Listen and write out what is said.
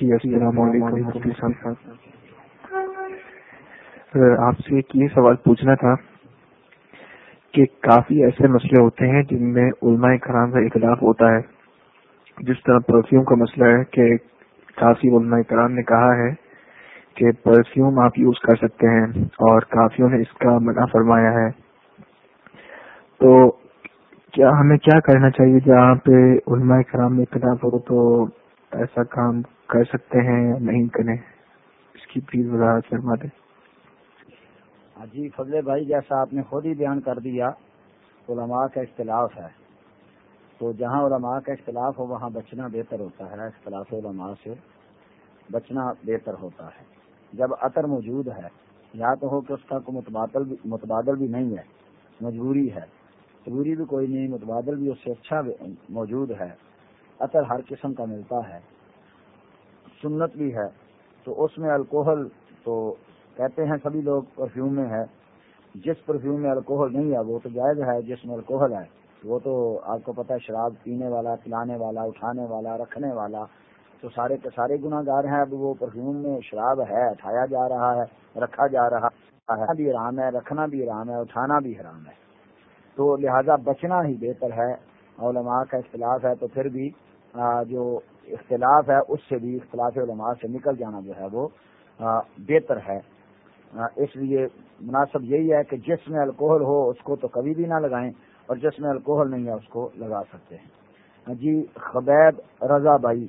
جی السلام علیکم مفتی صاحب آپ سے ایک یہ سوال پوچھنا تھا کہ کافی ایسے مسئلے ہوتے ہیں جن میں علماء کرام کا اختلاف ہوتا ہے۔ جس طرح پرفیوم کا مسئلہ ہے کہ کافی علماء کرام نے کہا ہے کہ پرفیوم آپ یوز کر سکتے ہیں اور کافیوں نے اس کا منع فرمایا ہے۔ تو کیا ہمیں کیا کرنا چاہیے جہاں پہ علماء کرام میں اختلاف ہو تو ایسا کام کر سکتے ہیں یا نہیں کریں، اس کی پلیز وضاحت فرما دیں۔ جی فضل بھائی جیسا آپ نے خود ہی بیان کر دیا، علماء کا اختلاف ہے۔ تو جہاں علماء کا اختلاف ہو، وہاں بچنا بہتر ہوتا ہے۔ اختلاف علماء سے بچنا بہتر ہوتا ہے۔ جب عطر موجود ہے، یا تو ہو کہ اس کا کوئی متبادل متبادل بھی نہیں ہے، مجبوری ہے۔ مجبوری بھی کوئی نہیں، متبادل بھی اس سے اچھا موجود ہے۔ عطر ہر قسم کا ملتا ہے۔ سنت بھی ہے۔ تو اس میں الکوہل تو کہتے ہیں سبھی لوگ پرفیوم میں ہے۔ جس پرفیوم میں الکوہل نہیں ہے، وہ تو جائز ہے، جس میں الکوہل ہے۔ وہ تو آپ کو پتا ہے، شراب پینے والا، پلانے والا، اٹھانے والا، رکھنے والا۔ تو سارے کے سارے گناگار ہیں۔ اب وہ پرفیوم میں شراب ہے، اٹھایا جا رہا ہے، رکھا جا رہا ہے۔ بھی آرام ہے، رکھنا بھی آرام ہے، اٹھانا بھی حرام ہے۔ تو لہذا بچنا ہی بہتر ہے۔ علماء کا اختلاف ہے تو پھر بھی جو اختلاف ہے، اس سے بھی اختلاف علماء سے نکل جانا جو ہے وہ بہتر ہے۔ اس لیے مناسب یہی ہے کہ جس میں الکوہل ہو، اس کو تو کبھی بھی نہ لگائیں اور جس میں الکوہل نہیں ہے، اس کو لگا سکتے ہیں۔ جی خبیب رضا بھائی۔